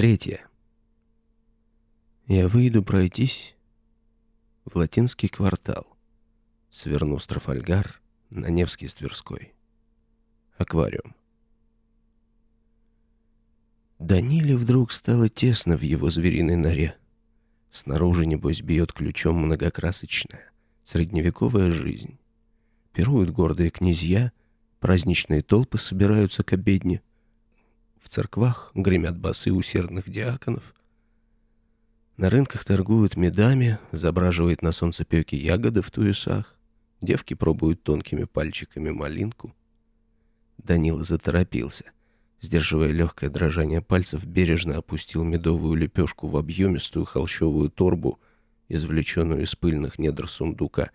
Третье. Я выйду пройтись в латинский квартал. Сверну с Трафальгар на Невский с Тверской. Аквариум. Даниле вдруг стало тесно в его звериной норе. Снаружи, небось, бьет ключом многокрасочная, средневековая жизнь. Пируют гордые князья, праздничные толпы собираются к обедне. В церквах гремят басы усердных диаконов. На рынках торгуют медами, забраживает на солнцепеке ягоды в туесах. Девки пробуют тонкими пальчиками малинку. Данила заторопился. Сдерживая легкое дрожание пальцев, бережно опустил медовую лепешку в объемистую холщовую торбу, извлеченную из пыльных недр сундука.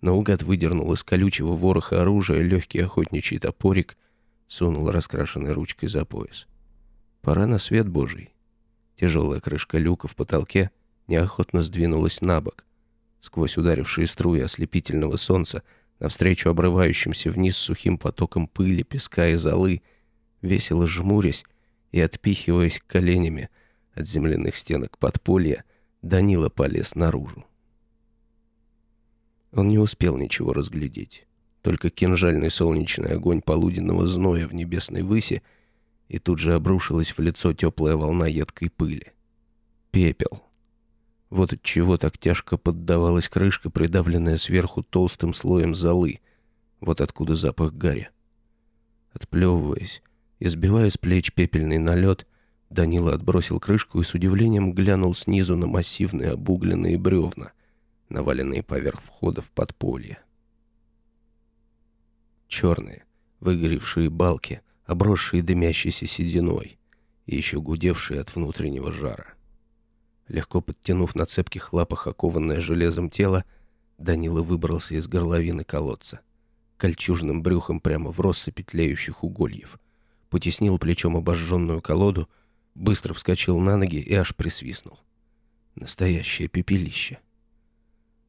Наугад выдернул из колючего вороха оружия легкий охотничий топорик, сунул раскрашенной ручкой за пояс. Пора на свет божий. Тяжелая крышка люка в потолке неохотно сдвинулась на бок. Сквозь ударившие струи ослепительного солнца, навстречу обрывающимся вниз сухим потоком пыли, песка и золы, весело жмурясь и отпихиваясь коленями от земляных стенок подполья, Данила полез наружу. Он не успел ничего разглядеть. Только кинжальный солнечный огонь полуденного зноя в небесной выси — и тут же обрушилась в лицо теплая волна едкой пыли. Пепел. Вот от чего так тяжко поддавалась крышка, придавленная сверху толстым слоем золы. Вот откуда запах гари. Отплевываясь и сбивая с плеч пепельный налет, Данила отбросил крышку и с удивлением глянул снизу на массивные обугленные бревна, наваленные поверх входа в подполье. Черные, выгоревшие балки обросшие дымящейся сединой и еще гудевшие от внутреннего жара. Легко подтянув на цепких лапах окованное железом тело, Данила выбрался из горловины колодца. Кольчужным брюхом прямо в россыпь тлеющих угольев. Потеснил плечом обожженную колоду, быстро вскочил на ноги и аж присвистнул. Настоящее пепелище.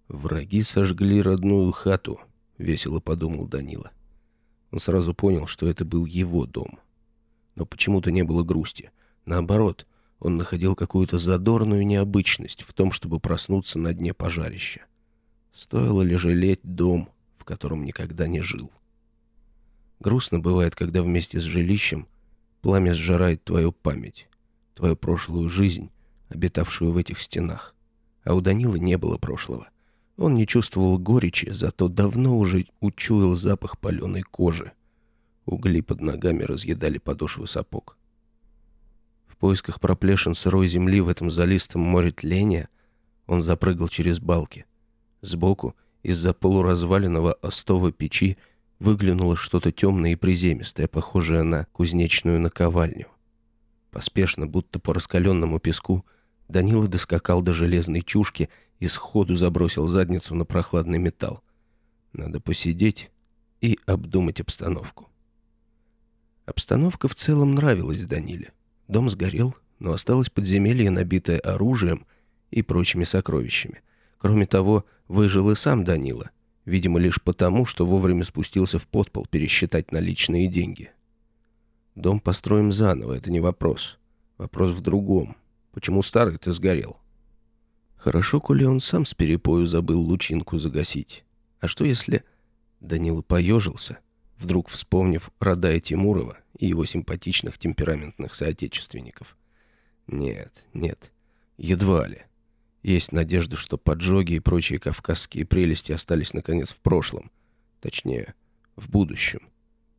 «Враги сожгли родную хату», — весело подумал Данила. Он сразу понял, что это был его дом. Но почему-то не было грусти. Наоборот, он находил какую-то задорную необычность в том, чтобы проснуться на дне пожарища. Стоило ли жалеть дом, в котором никогда не жил? Грустно бывает, когда вместе с жилищем пламя сжирает твою память, твою прошлую жизнь, обитавшую в этих стенах. А у Данилы не было прошлого. Он не чувствовал горечи, зато давно уже учуял запах паленой кожи. Угли под ногами разъедали подошвы сапог. В поисках проплешин сырой земли в этом залистом море тления он запрыгал через балки. Сбоку, из-за полуразваленного остова печи, выглянуло что-то темное и приземистое, похожее на кузнечную наковальню. Поспешно, будто по раскаленному песку, Данила доскакал до железной чушки и сходу забросил задницу на прохладный металл. Надо посидеть и обдумать обстановку. Обстановка в целом нравилась Даниле. Дом сгорел, но осталось подземелье, набитое оружием и прочими сокровищами. Кроме того, выжил и сам Данила, видимо, лишь потому, что вовремя спустился в подпол пересчитать наличные деньги. Дом построим заново, это не вопрос. Вопрос в другом. Почему старый-то сгорел? Хорошо, коли он сам с перепою забыл лучинку загасить. А что если... Данила поежился, вдруг вспомнив Радая Тимурова и его симпатичных темпераментных соотечественников. Нет, нет, едва ли. Есть надежда, что поджоги и прочие кавказские прелести остались наконец в прошлом. Точнее, в будущем.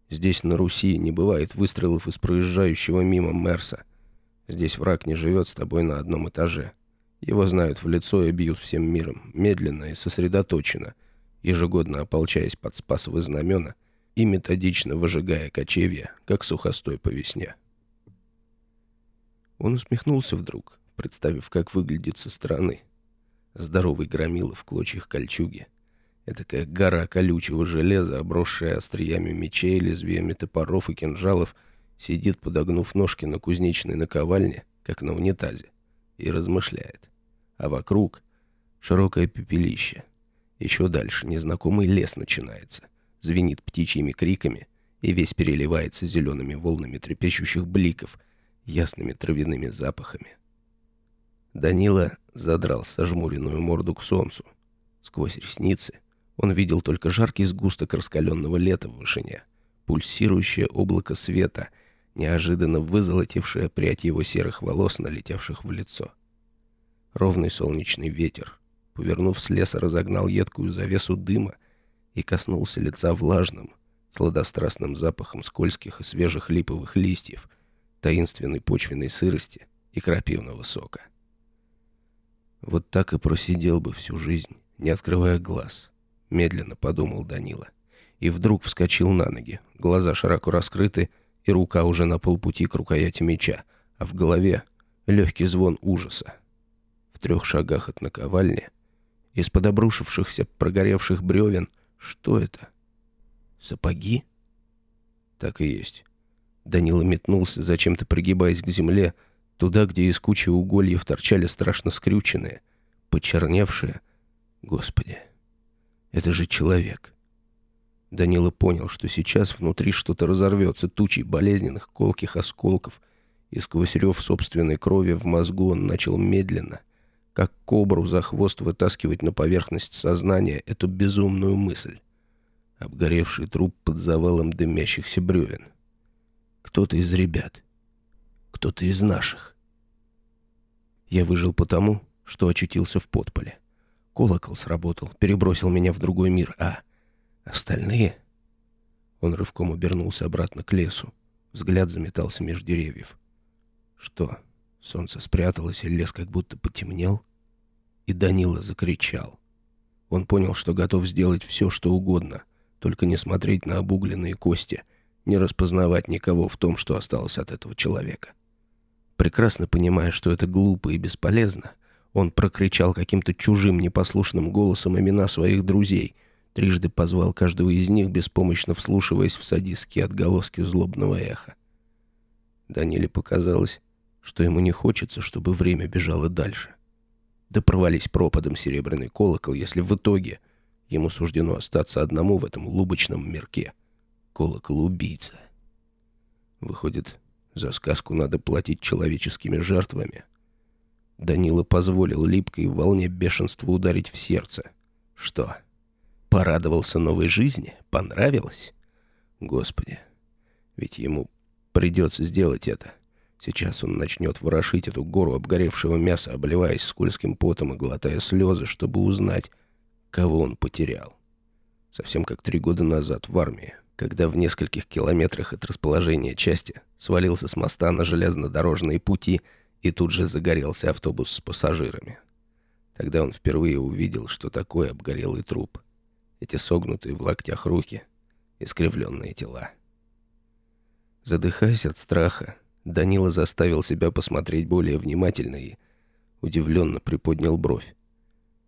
Здесь, на Руси, не бывает выстрелов из проезжающего мимо Мерса. Здесь враг не живет с тобой на одном этаже. Его знают в лицо и бьют всем миром, медленно и сосредоточенно, ежегодно ополчаясь под спасовые знамена и методично выжигая кочевья, как сухостой по весне. Он усмехнулся вдруг, представив, как выглядит со стороны. Здоровый громила в клочьях кольчуги. Этакая гора колючего железа, обросшая остриями мечей, лезвиями топоров и кинжалов, сидит, подогнув ножки на кузнечной наковальне, как на унитазе и размышляет. А вокруг широкое пепелище. Еще дальше незнакомый лес начинается, звенит птичьими криками и весь переливается зелеными волнами трепещущих бликов, ясными травяными запахами. Данила задрал сожмуренную морду к солнцу. Сквозь ресницы он видел только жаркий сгусток раскаленного лета в вышине, пульсирующее облако света, неожиданно вызолотившее прядь его серых волос, налетевших в лицо. Ровный солнечный ветер, повернув с леса, разогнал едкую завесу дыма и коснулся лица влажным, сладострастным запахом скользких и свежих липовых листьев, таинственной почвенной сырости и крапивного сока. Вот так и просидел бы всю жизнь, не открывая глаз, медленно подумал Данила. И вдруг вскочил на ноги, глаза широко раскрыты, и рука уже на полпути к рукояти меча, а в голове легкий звон ужаса. В трех шагах от наковальни, из-под обрушившихся прогоревших бревен, что это? Сапоги? Так и есть. Данила метнулся, зачем-то пригибаясь к земле, туда, где из кучи угольев торчали страшно скрюченные, почерневшие. Господи, это же человек. Данила понял, что сейчас внутри что-то разорвется тучей болезненных колких осколков, и сквозь рев собственной крови в мозгу он начал медленно, как кобру за хвост вытаскивать на поверхность сознания эту безумную мысль. Обгоревший труп под завалом дымящихся бревен. Кто-то из ребят. Кто-то из наших. Я выжил потому, что очутился в подполе. Колокол сработал, перебросил меня в другой мир, а остальные... Он рывком обернулся обратно к лесу. Взгляд заметался меж деревьев. Что, солнце спряталось, и лес как будто потемнел? И Данила закричал. Он понял, что готов сделать все, что угодно, только не смотреть на обугленные кости, не распознавать никого в том, что осталось от этого человека. Прекрасно понимая, что это глупо и бесполезно, он прокричал каким-то чужим непослушным голосом имена своих друзей, трижды позвал каждого из них, беспомощно вслушиваясь в садистские отголоски злобного эха. Даниле показалось, что ему не хочется, чтобы время бежало дальше. Да провались пропадом серебряный колокол, если в итоге ему суждено остаться одному в этом лубочном мирке. Колокол-убийца. Выходит, за сказку надо платить человеческими жертвами — Данила позволил липкой волне бешенства ударить в сердце. Что? Порадовался новой жизни? Понравилось? Господи, ведь ему придется сделать это. Сейчас он начнет ворошить эту гору обгоревшего мяса, обливаясь скользким потом и глотая слезы, чтобы узнать, кого он потерял. Совсем как три года назад в армии, когда в нескольких километрах от расположения части свалился с моста на железнодорожные пути и тут же загорелся автобус с пассажирами. Тогда он впервые увидел, что такое обгорелый труп. Эти согнутые в локтях руки, искривленные тела. Задыхаясь от страха, Данила заставил себя посмотреть более внимательно и удивленно приподнял бровь.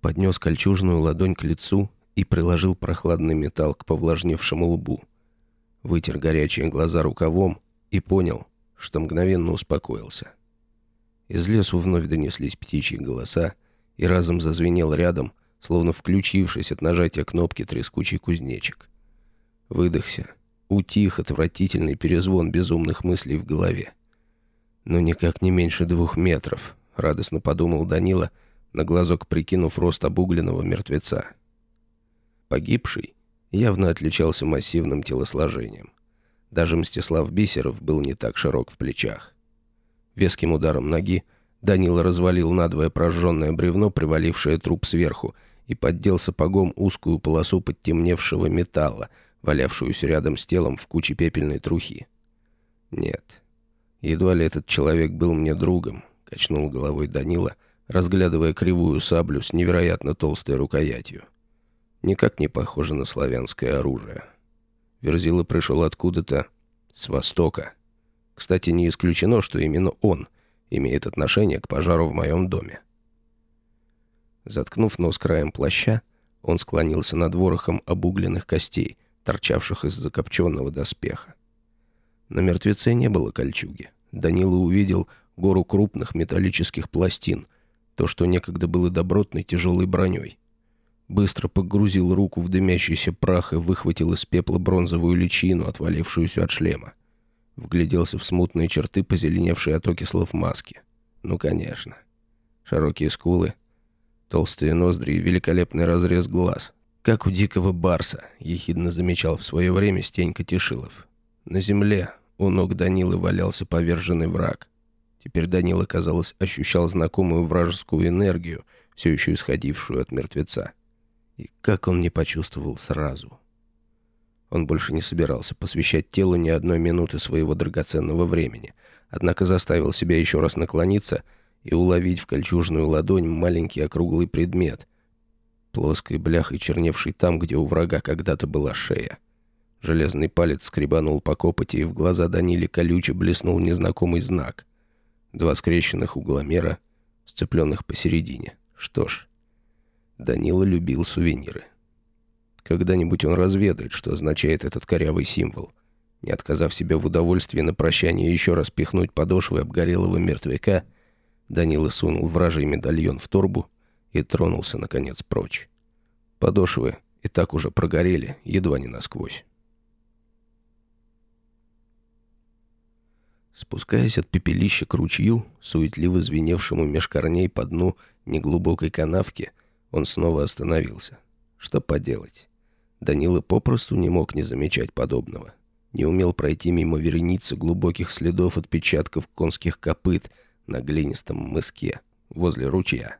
Поднес кольчужную ладонь к лицу и приложил прохладный металл к повлажневшему лбу. Вытер горячие глаза рукавом и понял, что мгновенно успокоился. Из лесу вновь донеслись птичьи голоса, и разом зазвенел рядом, словно включившись от нажатия кнопки трескучий кузнечик. Выдохся. Утих отвратительный перезвон безумных мыслей в голове. «Ну, никак не меньше двух метров», — радостно подумал Данила, на глазок прикинув рост обугленного мертвеца. Погибший явно отличался массивным телосложением. Даже Мстислав Бисеров был не так широк в плечах. Веским ударом ноги Данила развалил надвое прожженное бревно, привалившее труп сверху, и поддел сапогом узкую полосу подтемневшего металла, валявшуюся рядом с телом в куче пепельной трухи. «Нет, едва ли этот человек был мне другом», — качнул головой Данила, разглядывая кривую саблю с невероятно толстой рукоятью. Никак не похоже на славянское оружие. Верзила пришел откуда-то с востока — кстати, не исключено, что именно он имеет отношение к пожару в моем доме. Заткнув нос краем плаща, он склонился над ворохом обугленных костей, торчавших из закопченного доспеха. На мертвеце не было кольчуги. Данила увидел гору крупных металлических пластин, то, что некогда было добротной тяжелой броней. Быстро погрузил руку в дымящийся прах и выхватил из пепла бронзовую личину, отвалившуюся от шлема. Вгляделся в смутные черты, позеленевшие от окислов маски. Ну, конечно. Широкие скулы, толстые ноздри и великолепный разрез глаз. Как у дикого барса, ехидно замечал в свое время Стенька Тишилов. На земле у ног Данилы валялся поверженный враг. Теперь Данила, казалось, ощущал знакомую вражескую энергию, все еще исходившую от мертвеца. И как он не почувствовал сразу. Он больше не собирался посвящать телу ни одной минуты своего драгоценного времени, однако заставил себя еще раз наклониться и уловить в кольчужную ладонь маленький округлый предмет, плоской бляхой черневший там, где у врага когда-то была шея. Железный палец скребанул по копоти, и в глаза Даниле колюче блеснул незнакомый знак. Два скрещенных угломера, сцепленных посередине. Что ж, Данила любил сувениры. Когда-нибудь он разведает, что означает этот корявый символ. Не отказав себе в удовольствии на прощание еще раз пихнуть подошвы обгорелого мертвяка, Данила сунул вражий медальон в торбу и тронулся, наконец, прочь. Подошвы и так уже прогорели, едва не насквозь. Спускаясь от пепелища к ручью, суетливо звеневшему меж корней по дну неглубокой канавки, он снова остановился. Что поделать? Данила попросту не мог не замечать подобного. Не умел пройти мимо вереницы глубоких следов отпечатков конских копыт на глинистом мыске возле ручья.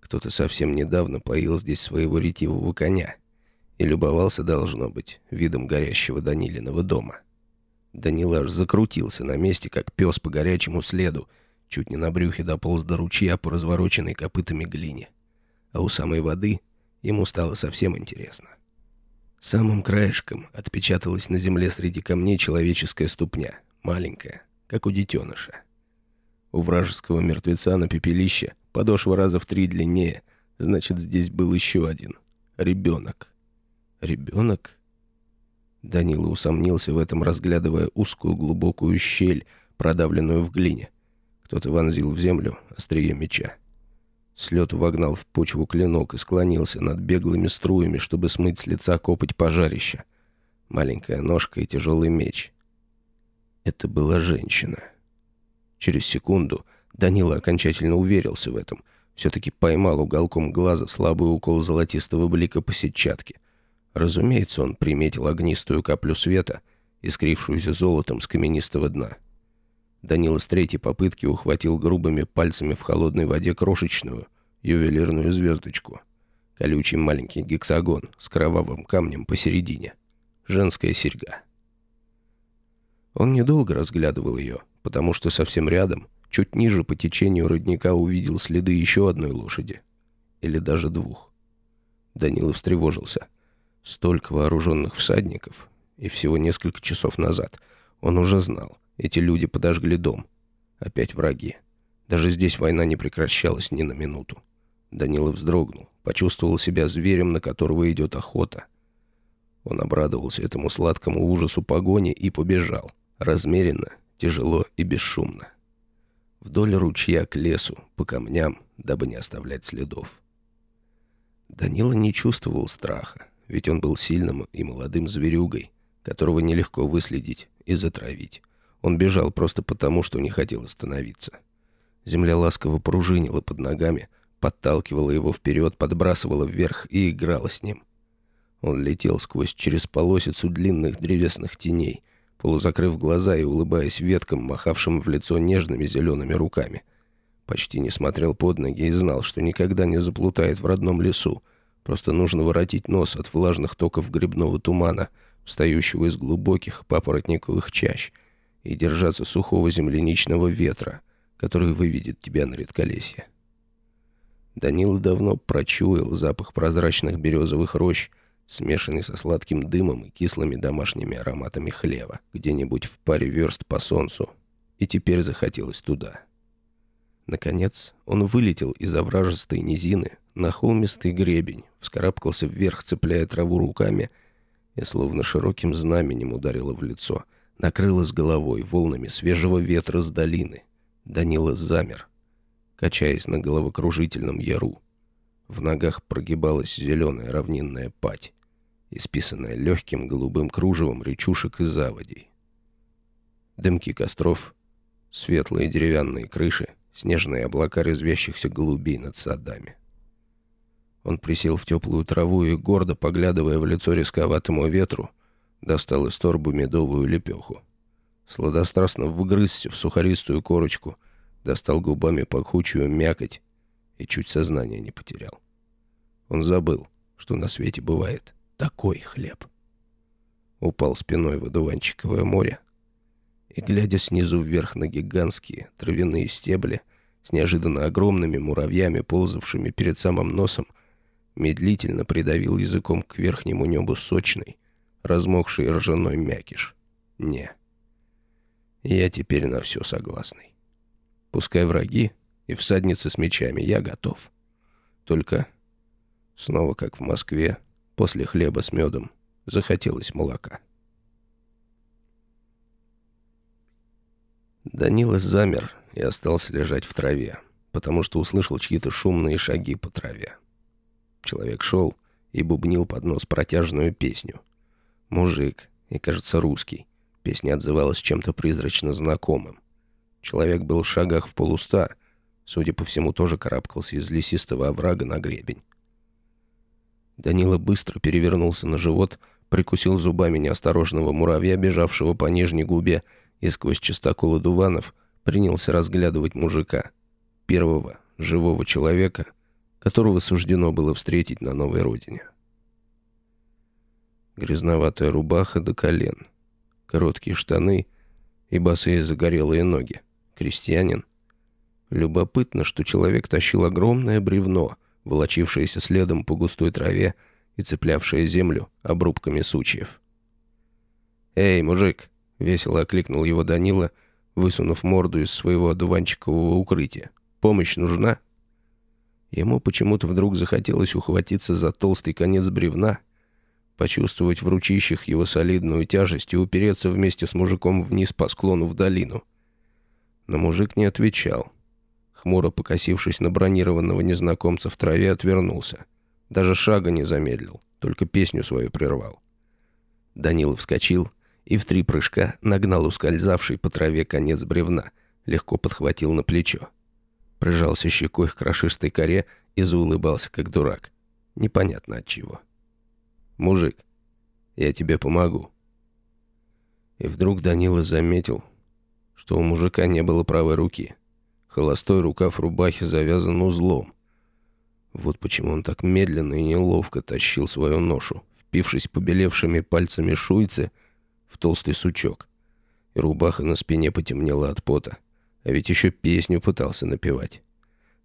Кто-то совсем недавно поил здесь своего ретивого коня и любовался, должно быть, видом горящего Данилиного дома. Данила аж закрутился на месте, как пес по горячему следу, чуть не на брюхе дополз до ручья по развороченной копытами глине. А у самой воды ему стало совсем интересно. Самым краешком отпечаталась на земле среди камней человеческая ступня, маленькая, как у детеныша. У вражеского мертвеца на пепелище подошва раза в три длиннее, значит, здесь был еще один. Ребенок. Ребенок? Данила усомнился в этом, разглядывая узкую глубокую щель, продавленную в глине. Кто-то вонзил в землю острие меча. С лету вогнал в почву клинок и склонился над беглыми струями, чтобы смыть с лица копоть пожарища. Маленькая ножка и тяжелый меч. Это была женщина. Через секунду Данила окончательно уверился в этом. Все-таки поймал уголком глаза слабый укол золотистого блика по сетчатке. Разумеется, он приметил огнистую каплю света, искрившуюся золотом с каменистого дна. Данила с третьей попытки ухватил грубыми пальцами в холодной воде крошечную, ювелирную звездочку. Колючий маленький гексагон с кровавым камнем посередине. Женская серьга. Он недолго разглядывал ее, потому что совсем рядом, чуть ниже по течению родника, увидел следы еще одной лошади. Или даже двух. Данила встревожился. Столько вооруженных всадников, и всего несколько часов назад он уже знал — эти люди подожгли дом. Опять враги. Даже здесь война не прекращалась ни на минуту. Данила вздрогнул, почувствовал себя зверем, на которого идет охота. Он обрадовался этому сладкому ужасу погони и побежал. Размеренно, тяжело и бесшумно. Вдоль ручья к лесу, по камням, дабы не оставлять следов. Данила не чувствовал страха, ведь он был сильным и молодым зверюгой, которого нелегко выследить и затравить. Он бежал просто потому, что не хотел остановиться. Земля ласково пружинила под ногами, подталкивала его вперед, подбрасывала вверх и играла с ним. Он летел сквозь через полосицу длинных древесных теней, полузакрыв глаза и улыбаясь веткам, махавшим в лицо нежными зелеными руками. Почти не смотрел под ноги и знал, что никогда не заплутает в родном лесу. Просто нужно воротить нос от влажных токов грибного тумана, встающего из глубоких папоротниковых чащ — и держаться сухого земляничного ветра, который выведет тебя на редколесье. Данила давно прочуял запах прозрачных березовых рощ, смешанный со сладким дымом и кислыми домашними ароматами хлева, где-нибудь в паре верст по солнцу, и теперь захотелось туда. Наконец, он вылетел из овражистой низины на холмистый гребень, вскарабкался вверх, цепляя траву руками, и словно широким знаменем ударило в лицо — накрыло с головой волнами свежего ветра с долины. Данила замер, качаясь на головокружительном яру. В ногах прогибалась зеленая равнинная пать, исписанная легким голубым кружевом речушек и заводей. Дымки костров, светлые деревянные крыши, снежные облака резвящихся голубей над садами. Он присел в теплую траву и, гордо поглядывая в лицо рисковатому ветру, достал из торбы медовую лепеху. Сладострастно выгрызся в сухаристую корочку, достал губами пахучую мякоть и чуть сознание не потерял. Он забыл, что на свете бывает такой хлеб. Упал спиной в одуванчиковое море и, глядя снизу вверх на гигантские травяные стебли с неожиданно огромными муравьями, ползавшими перед самым носом, медлительно придавил языком к верхнему небу сочный, размокший ржаной мякиш. Не. Я теперь на все согласный. Пускай враги и всадницы с мечами, я готов. Только снова, как в Москве, после хлеба с медом, захотелось молока. Данила замер и остался лежать в траве, потому что услышал чьи-то шумные шаги по траве. Человек шел и бубнил под нос протяжную песню. Мужик, и, кажется, русский. Песня отзывалась чем-то призрачно знакомым. Человек был в шагах в полуста, судя по всему, тоже карабкался из лесистого оврага на гребень. Данила быстро перевернулся на живот, прикусил зубами неосторожного муравья, бежавшего по нижней губе, и сквозь чистокол одуванов принялся разглядывать мужика, первого живого человека, которого суждено было встретить на новой родине. Грязноватая рубаха до колен, короткие штаны и босые загорелые ноги. Крестьянин. Любопытно, что человек тащил огромное бревно, волочившееся следом по густой траве и цеплявшее землю обрубками сучьев. «Эй, мужик!» — весело окликнул его Данила, высунув морду из своего одуванчикового укрытия. «Помощь нужна?» Ему почему-то вдруг захотелось ухватиться за толстый конец бревна, почувствовать в ручищах его солидную тяжесть и упереться вместе с мужиком вниз по склону в долину. Но мужик не отвечал. Хмуро покосившись на бронированного незнакомца в траве, отвернулся. Даже шага не замедлил, только песню свою прервал. Данила вскочил и в три прыжка нагнал ускользавший по траве конец бревна, легко подхватил на плечо. Прижался щекой к крошистой коре и заулыбался, как дурак. Непонятно от чего. «Мужик, я тебе помогу». И вдруг Данила заметил, что у мужика не было правой руки. Холостой рукав рубахи завязан узлом. Вот почему он так медленно и неловко тащил свою ношу, впившись побелевшими пальцами шуйцы в толстый сучок. И рубаха на спине потемнела от пота. А ведь еще песню пытался напевать.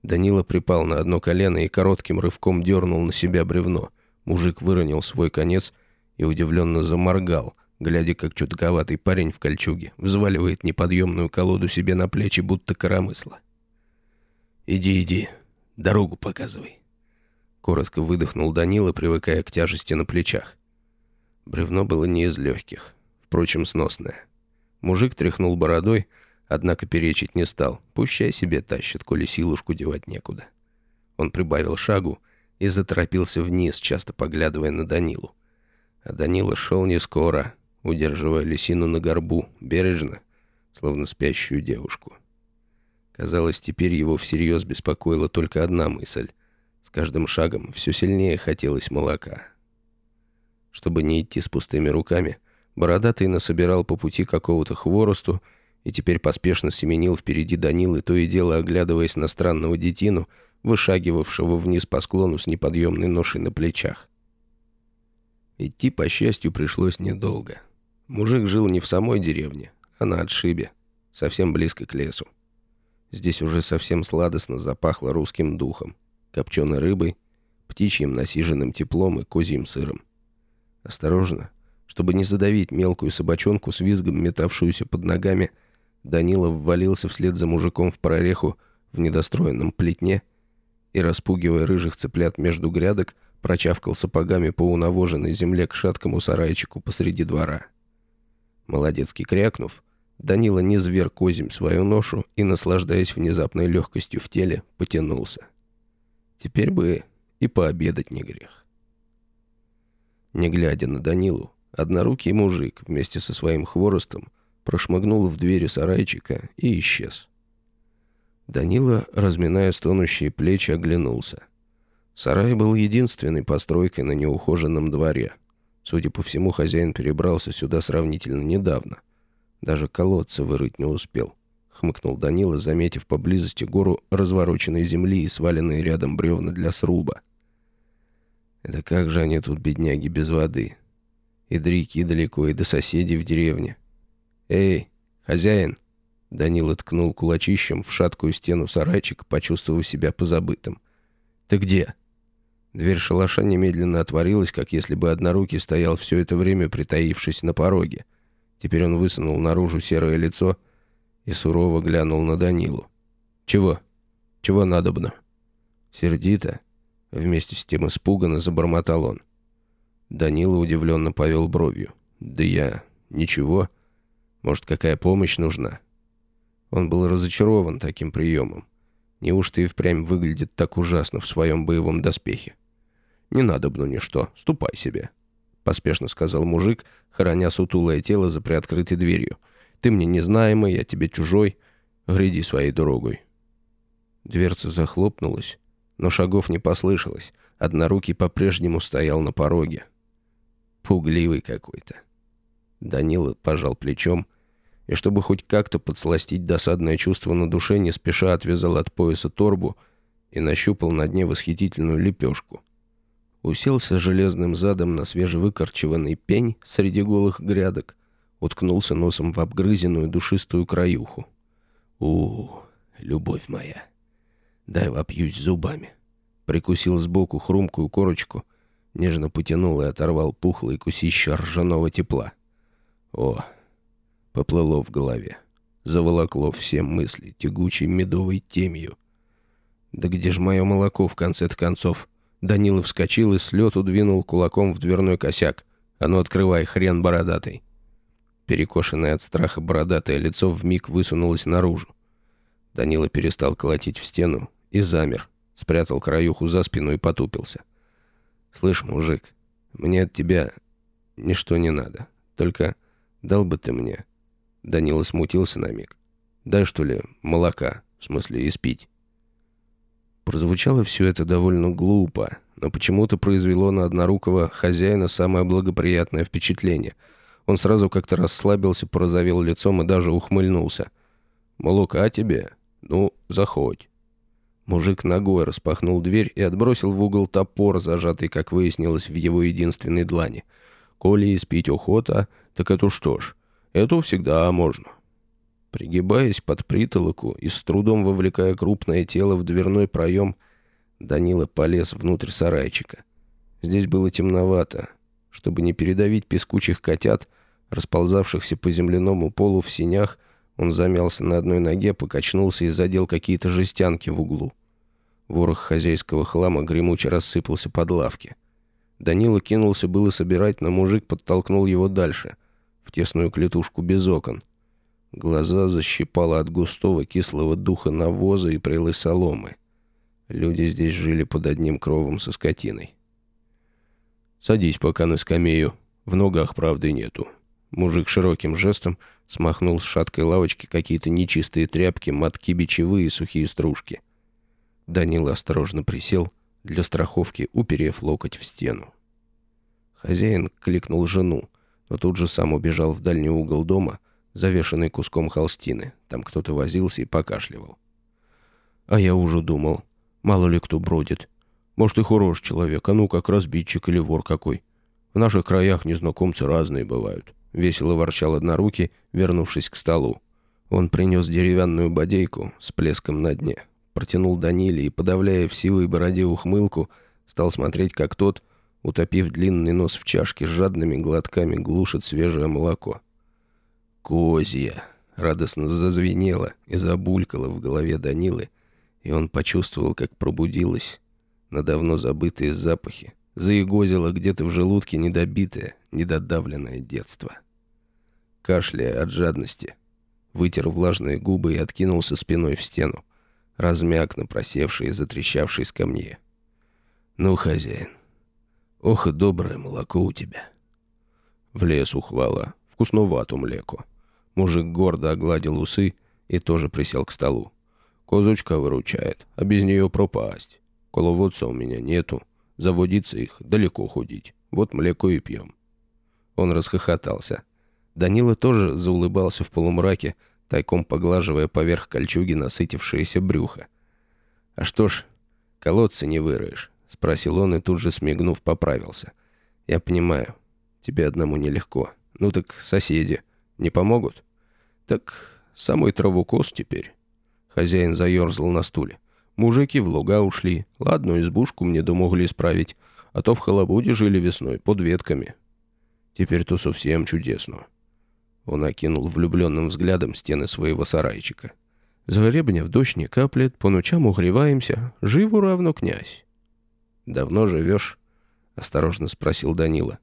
Данила припал на одно колено и коротким рывком дернул на себя бревно. Мужик выронил свой конец и удивленно заморгал, глядя, как чутковатый парень в кольчуге взваливает неподъемную колоду себе на плечи, будто коромысло. «Иди, иди, дорогу показывай», — коротко выдохнул Данила, привыкая к тяжести на плечах. Бревно было не из легких, впрочем, сносное. Мужик тряхнул бородой, — Однако перечить не стал. Пущай себе тащит, коли силушку девать некуда. Он прибавил шагу и заторопился вниз, часто поглядывая на Данилу. А Данила шел не скоро, удерживая лисину на горбу, бережно, словно спящую девушку. Казалось, теперь его всерьез беспокоила только одна мысль. С каждым шагом все сильнее хотелось молока. Чтобы не идти с пустыми руками, Бородатый насобирал по пути какого-то хворосту и теперь поспешно семенил впереди Данилы, то и дело оглядываясь на странного детину, вышагивавшего вниз по склону с неподъемной ношей на плечах. Идти, по счастью, пришлось недолго. Мужик жил не в самой деревне, а на отшибе, совсем близко к лесу. Здесь уже совсем сладостно запахло русским духом, копченой рыбой, птичьим насиженным теплом и козьим сыром. Осторожно, чтобы не задавить мелкую собачонку с визгом, метавшуюся под ногами, Данила ввалился вслед за мужиком в прореху в недостроенном плетне и, распугивая рыжих цыплят между грядок, прочавкал сапогами по унавоженной земле к шаткому сарайчику посреди двора. Молодецкий крякнув, Данила не зверь козим свою ношу и, наслаждаясь внезапной легкостью в теле, потянулся. Теперь бы и пообедать не грех. Не глядя на Данилу, однорукий мужик вместе со своим хворостом прошмыгнул в двери сарайчика и исчез. Данила, разминая стонущие плечи, оглянулся. Сарай был единственной постройкой на неухоженном дворе. Судя по всему, хозяин перебрался сюда сравнительно недавно. Даже колодца вырыть не успел. Хмыкнул Данила, заметив поблизости гору развороченной земли и сваленные рядом бревна для сруба. Это как же они тут, бедняги, без воды? И до реки далеко, и до соседей в деревне. «Эй, хозяин!» Данила ткнул кулачищем в шаткую стену сарайчика, почувствовав себя позабытым. «Ты где?» Дверь шалаша немедленно отворилась, как если бы однорукий стоял все это время, притаившись на пороге. Теперь он высунул наружу серое лицо и сурово глянул на Данилу. «Чего? Чего надобно?» Сердито, вместе с тем испуганно забормотал он. Данила удивленно повел бровью. «Да я... ничего. Может, какая помощь нужна?» Он был разочарован таким приемом. Неужто и впрямь выглядит так ужасно в своем боевом доспехе? «Не надо бну ничто, ступай себе», — поспешно сказал мужик, хороня сутулое тело за приоткрытой дверью. «Ты мне незнаемый, я тебе чужой. Гряди своей дорогой». Дверца захлопнулась, но шагов не послышалось. Однорукий по-прежнему стоял на пороге. Пугливый какой-то. Данила пожал плечом и, чтобы хоть как-то подсластить досадное чувство на душе, не спеша отвязал от пояса торбу и нащупал на дне восхитительную лепешку. Уселся железным задом на свежевыкорчеванный пень среди голых грядок, уткнулся носом в обгрызенную душистую краюху. у любовь моя, дай вопьюсь зубами. Прикусил сбоку хрумкую корочку, нежно потянул и оторвал пухлое кусище ржаного тепла. О, поплыло в голове. Заволокло все мысли тягучей медовой темью. Да где ж мое молоко в конце-то концов? Данила вскочил и с лету двинул кулаком в дверной косяк. А ну открывай, хрен бородатый. Перекошенное от страха бородатое лицо вмиг высунулось наружу. Данила перестал колотить в стену и замер, спрятал краюху за спину и потупился. «Слышь, мужик, мне от тебя ничто не надо. Только дал бы ты мне Данила смутился на миг. «Дай, что ли, молока, в смысле, испить». Прозвучало все это довольно глупо, но почему-то произвело на однорукого хозяина самое благоприятное впечатление. Он сразу как-то расслабился, порозовел лицом и даже ухмыльнулся. «Молока тебе? Ну, заходь». Мужик ногой распахнул дверь и отбросил в угол топор, зажатый, как выяснилось, в его единственной длани. «Коли испить охота, так это что ж, это всегда можно. Пригибаясь под притолоку и с трудом вовлекая крупное тело в дверной проем, Данила полез внутрь сарайчика. Здесь было темновато. Чтобы не передавить пескучих котят, расползавшихся по земляному полу в синях, он замялся на одной ноге, покачнулся и задел какие-то жестянки в углу. Ворох хозяйского хлама гремуче рассыпался под лавки. Данила кинулся было собирать, но мужик подтолкнул его дальше в тесную клетушку без окон. Глаза защипало от густого кислого духа навоза и прелой соломы. Люди здесь жили под одним кровом со скотиной. «Садись пока на скамею. В ногах правды нету». Мужик широким жестом смахнул с шаткой лавочки какие-то нечистые тряпки, мотки бичевые и сухие стружки. Данила осторожно присел, для страховки уперев локоть в стену. Хозяин кликнул жену но тут же сам убежал в дальний угол дома, завешенный куском холстины. Там кто-то возился и покашливал. А я уже думал, мало ли кто бродит. Может, и хороший человек, а ну как разбитчик или вор какой. В наших краях незнакомцы разные бывают. Весело ворчал однорукий, вернувшись к столу. Он принес деревянную бодейку с плеском на дне, протянул Даниле и, подавляя в сивой бороде ухмылку, стал смотреть, как тот утопив длинный нос в чашке, с жадными глотками глушит свежее молоко. «Козья!» — радостно зазвенело и забулькало в голове Данилы, и он почувствовал, как пробудилось на давно забытые запахи, заигозило где-то в желудке недобитое, недодавленное детство. Кашляя от жадности, вытер влажные губы и откинулся спиной в стену, размяк на просевшей и затрещавшей скамье. «Ну, хозяин, Ох и доброе молоко у тебя. В лес ухвала, вкусновато млеко. Мужик гордо огладил усы и тоже присел к столу. Козочка выручает, а без нее пропасть. Коловодца у меня нету. Заводиться их далеко ходить. Вот млеко и пьем. Он расхохотался. Данила тоже заулыбался в полумраке, тайком поглаживая поверх кольчуги насытившееся брюхо. «А что ж, колодцы не выроешь?» — спросил он и тут же, смигнув, поправился. «Я понимаю, тебе одному нелегко. Ну так соседи не помогут?» «Так самой траву кос теперь». Хозяин заерзал на стуле. «Мужики в луга ушли. Ладно, избушку мне домогли исправить, а то в халабуде жили весной, под ветками. Теперь-то совсем чудесно». Он окинул влюбленным взглядом стены своего сарайчика. «С гребня в дождь не каплет, по ночам угреваемся, живу равно князь». «Давно живешь?» — осторожно спросил Данила.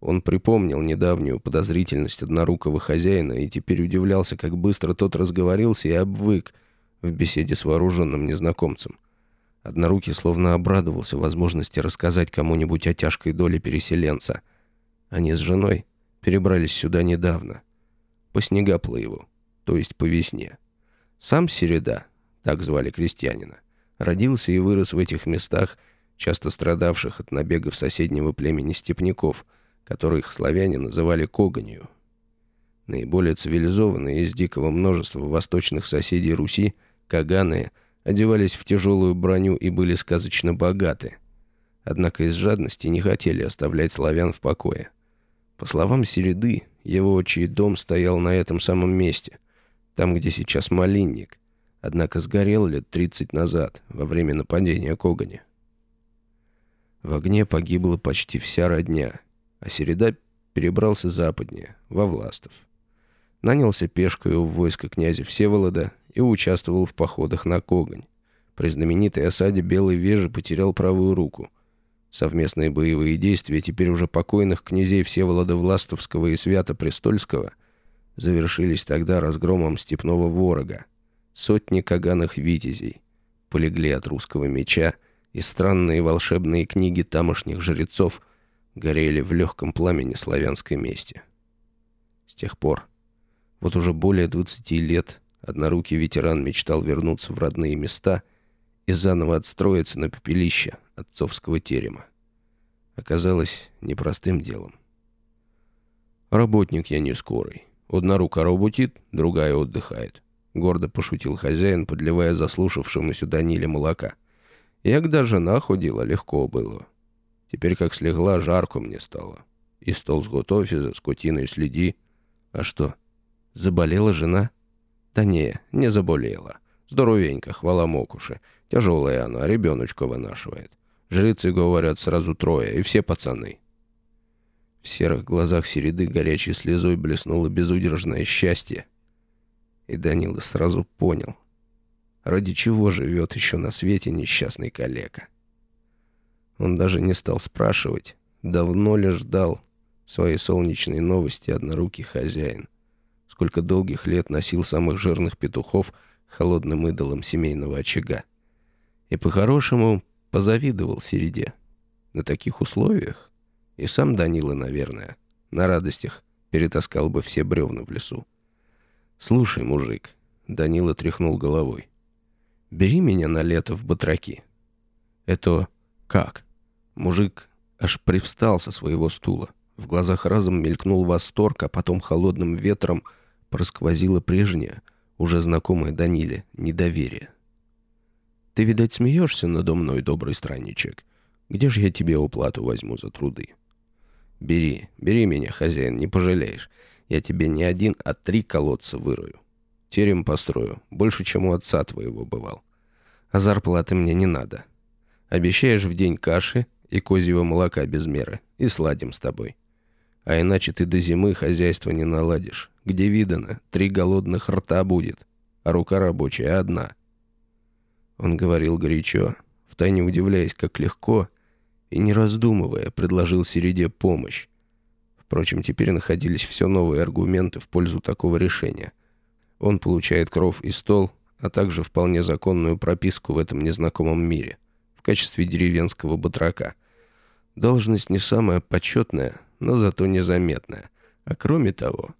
Он припомнил недавнюю подозрительность однорукого хозяина и теперь удивлялся, как быстро тот разговорился и обвык в беседе с вооруженным незнакомцем. Однорукий словно обрадовался возможности рассказать кому-нибудь о тяжкой доле переселенца. Они с женой перебрались сюда недавно, по Снегоплыву, то есть по весне. Сам Середа, так звали крестьянина, родился и вырос в этих местах, часто страдавших от набегов соседнего племени степняков – которых славяне называли Коганью. Наиболее цивилизованные из дикого множества восточных соседей Руси, Каганы, одевались в тяжелую броню и были сказочно богаты. Однако из жадности не хотели оставлять славян в покое. По словам Середы, его отчий дом стоял на этом самом месте, там, где сейчас малинник, однако сгорел лет 30 назад, во время нападения Когани. В огне погибла почти вся родня — а Середа перебрался западнее, во Властов. Нанялся пешкой в войско князя Всеволода и участвовал в походах на Когань. При знаменитой осаде Белой Вежи потерял правую руку. Совместные боевые действия теперь уже покойных князей Всеволода Властовского и Свято-Престольского завершились тогда разгромом степного ворога. Сотни каганых витязей полегли от русского меча, и странные волшебные книги тамошних жрецов горели в легком пламени славянской мести. С тех пор, вот уже более 20 лет, однорукий ветеран мечтал вернуться в родные места и заново отстроиться на пепелище отцовского терема. Оказалось непростым делом. «Работник я не скорый. Одна рука работит, другая отдыхает», — гордо пошутил хозяин, подливая заслушавшемуся Даниле молока. «Я когда жена ходила, легко было. Теперь как слегла, жарко мне стало. И стол сготовь, и за скотиной следи. А что, заболела жена? Да не, не заболела. Здоровенько, хвала Мокуши. Тяжелая она, ребеночка вынашивает. Жрецы говорят сразу трое, и все пацаны. В серых глазах Середы горячей слезой блеснуло безудержное счастье. И Данила сразу понял, ради чего живет еще на свете несчастный калека. Он даже не стал спрашивать, давно ли ждал своей солнечной новости однорукий хозяин. Сколько долгих лет носил самых жирных петухов холодным идолом семейного очага. И по-хорошему позавидовал Середе. На таких условиях и сам Данила, наверное, на радостях перетаскал бы все бревна в лесу. «Слушай, мужик», — Данила тряхнул головой, — «бери меня на лето в батраки». «Это как?» Мужик аж привстал со своего стула. В глазах разом мелькнул восторг, а потом холодным ветром просквозило прежнее, уже знакомое Даниле, недоверие. «Ты, видать, смеешься надо мной, добрый странничек. Где же я тебе уплату возьму за труды?» «Бери, бери меня, хозяин, не пожалеешь. Я тебе не один, а три колодца вырою. Терем построю, больше, чем у отца твоего бывал. А зарплаты мне не надо. Обещаешь в день каши и козьего молока без меры, и сладим с тобой. А иначе ты до зимы хозяйство не наладишь. Где видано, три голодных рта будет, а рука рабочая одна. Он говорил горячо, втайне удивляясь, как легко, и не раздумывая, предложил Середе помощь. Впрочем, теперь находились все новые аргументы в пользу такого решения. Он получает кров и стол, а также вполне законную прописку в этом незнакомом мире – качестве деревенского батрака. Должность не самая почетная, но зато незаметная. А кроме того...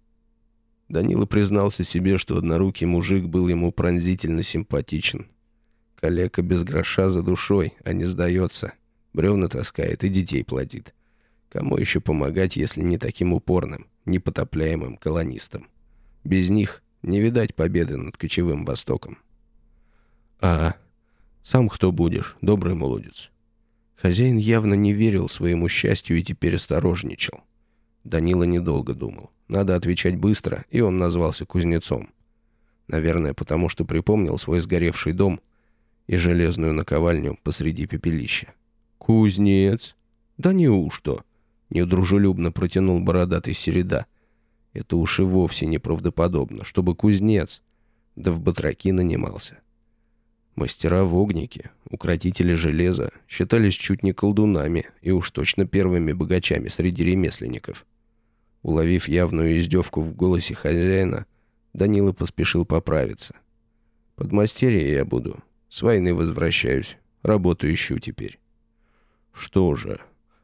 Данила признался себе, что однорукий мужик был ему пронзительно симпатичен. Калека без гроша за душой, а не сдается. Бревна таскает и детей плодит. Кому еще помогать, если не таким упорным, непотопляемым колонистам? Без них не видать победы над кочевым Востоком. А, сам кто будешь, добрый молодец. Хозяин явно не верил своему счастью и теперь осторожничал. Данила недолго думал. Надо отвечать быстро, и он назвался кузнецом. Наверное, потому что припомнил свой сгоревший дом и железную наковальню посреди пепелища. «Кузнец? Да неужто?» — неудружелюбно протянул бородатый середа. Это уж и вовсе неправдоподобно, чтобы кузнец, да в батраки нанимался. Мастера в огнике, укротители железа, считались чуть не колдунами и уж точно первыми богачами среди ремесленников. Уловив явную издевку в голосе хозяина, Данила поспешил поправиться. «Подмастерье я буду. С войны возвращаюсь. Работу ищу теперь». «Что же?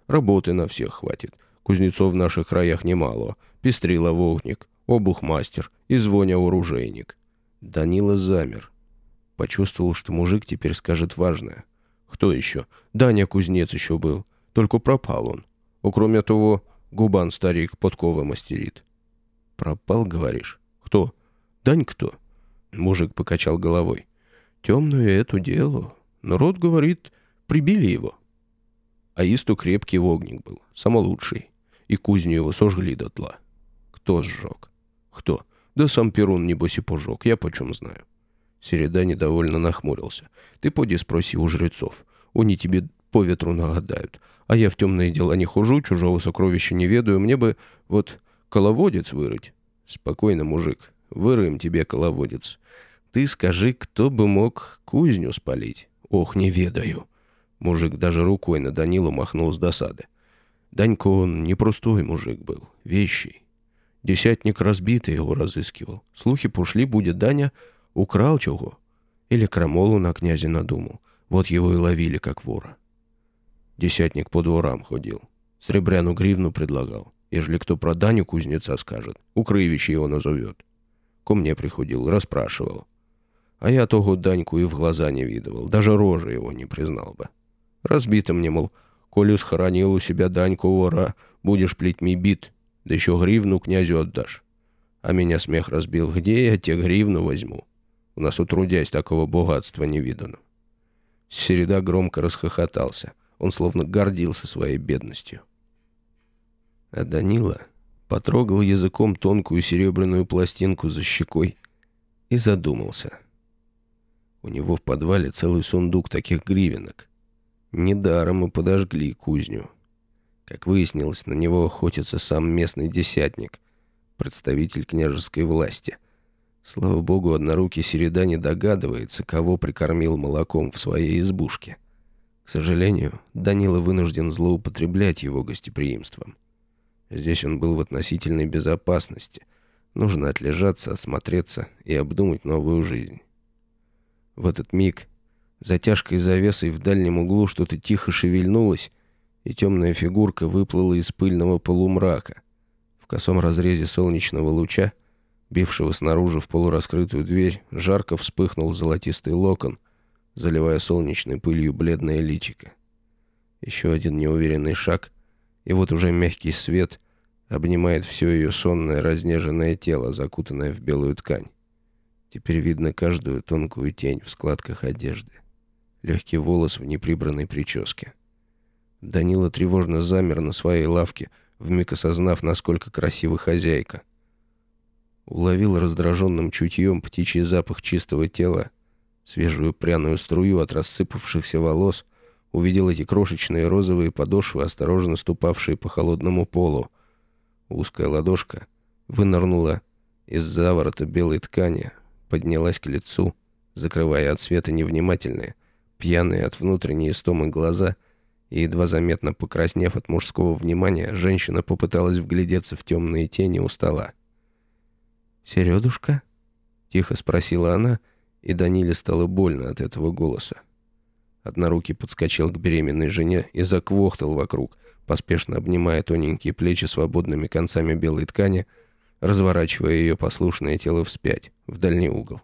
Работы на всех хватит. Кузнецов в наших краях немало. Пестрила вогник, обухмастер и звоня оружейник». Данила замер. Почувствовал, что мужик теперь скажет важное. «Кто еще? Даня кузнец еще был. Только пропал он. Кроме того, губан старик подковы мастерит». «Пропал, говоришь? Кто? Дань кто?» Мужик покачал головой. «Темную эту делу. Народ говорит, прибили его». А исту крепкий вогник был, самый лучший. И кузню его сожгли дотла. Кто сжег? Кто? Да сам Перун, небось, и пожег, я почем знаю. Середа недовольно нахмурился. «Ты поди спроси у жрецов. Они тебе по ветру нагадают. А я в темные дела не хожу, чужого сокровища не ведаю. Мне бы вот коловодец вырыть». «Спокойно, мужик. Вырыем тебе коловодец. Ты скажи, кто бы мог кузню спалить?» «Ох, не ведаю». Мужик даже рукой на Данилу махнул с досады. Данько он непростой мужик был, вещий. Десятник разбитый его разыскивал. Слухи пошли, будет Даня Украл чего? Или крамолу на князя надумал. Вот его и ловили, как вора. Десятник по дворам ходил. Сребряну гривну предлагал. Ежели кто про Даню кузнеца скажет, Укрывище его назовет. Ко мне приходил, расспрашивал. А я того Даньку и в глаза не видывал, даже рожи его не признал бы. Разбито мне, мол, коли схоронил у себя Даньку вора, будешь плетьми бит, да еще гривну князю отдашь. А меня смех разбил, где я те гривну возьму? У нас утрудясь такого богатства не видано. Середа громко расхохотался. Он словно гордился своей бедностью. А Данила потрогал языком тонкую серебряную пластинку за щекой и задумался. У него в подвале целый сундук таких гривенок. Недаром мы подожгли кузню. Как выяснилось, на него охотится сам местный десятник, представитель княжеской власти — Слава богу, однорукий Середа не догадывается, кого прикормил молоком в своей избушке. К сожалению, Данила вынужден злоупотреблять его гостеприимством. Здесь он был в относительной безопасности. Нужно отлежаться, осмотреться и обдумать новую жизнь. В этот миг за тяжкой завесой в дальнем углу что-то тихо шевельнулось, и темная фигурка выплыла из пыльного полумрака. В косом разрезе солнечного луча — бившего снаружи в полураскрытую дверь, жарко вспыхнул золотистый локон, заливая солнечной пылью бледное личико. Еще один неуверенный шаг, и вот уже мягкий свет обнимает все ее сонное разнеженное тело, закутанное в белую ткань. Теперь видно каждую тонкую тень в складках одежды. Легкий волос в неприбранной прическе. Данила тревожно замер на своей лавке, вмиг осознав, насколько красива хозяйка — уловил раздраженным чутьем птичий запах чистого тела, свежую пряную струю от рассыпавшихся волос, увидел эти крошечные розовые подошвы, осторожно ступавшие по холодному полу. Узкая ладошка вынырнула из заворота белой ткани, поднялась к лицу, закрывая от света невнимательные, пьяные от внутренней истомы глаза, и, едва заметно покраснев от мужского внимания, женщина попыталась вглядеться в темные тени у стола. «Середушка?» — тихо спросила она, и Даниле стало больно от этого голоса. Однорукий подскочил к беременной жене и заквохтал вокруг, поспешно обнимая тоненькие плечи свободными концами белой ткани, разворачивая ее послушное тело вспять, в дальний угол.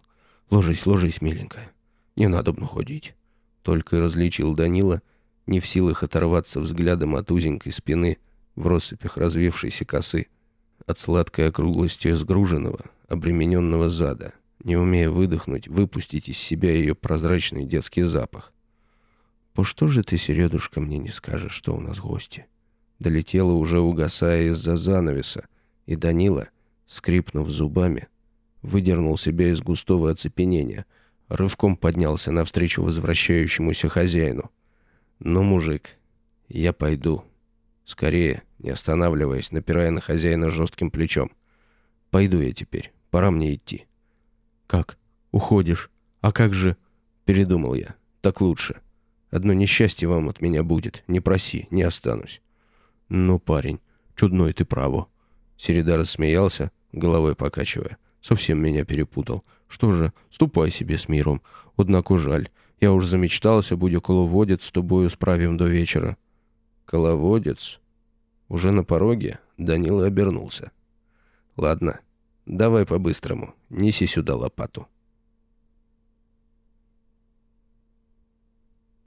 «Ложись, ложись, миленькая. Не надо бы ходить». Только и различил Данила, не в силах оторваться взглядом от узенькой спины в россыпях развившейся косы, от сладкой округлости сгруженного, обремененного зада, не умея выдохнуть, выпустить из себя ее прозрачный детский запах. «По что же ты, Середушка, мне не скажешь, что у нас гости?» Долетела уже угасая из-за занавеса, и Данила, скрипнув зубами, выдернул себя из густого оцепенения, рывком поднялся навстречу возвращающемуся хозяину. «Ну, мужик, я пойду. Скорее, не останавливаясь, напирая на хозяина жестким плечом. Пойду я теперь, пора мне идти». «Как? Уходишь? А как же...» Передумал я. «Так лучше. Одно несчастье вам от меня будет. Не проси, не останусь». «Ну, парень, чудной ты право». Середа рассмеялся, головой покачивая. «Совсем меня перепутал. Что же, ступай себе с миром. Однако жаль. Я уж замечтался, будь коловодец, с тобою справим до вечера». «Коловодец?» Уже на пороге Данила обернулся. «Ладно, давай по-быстрому. Неси сюда лопату».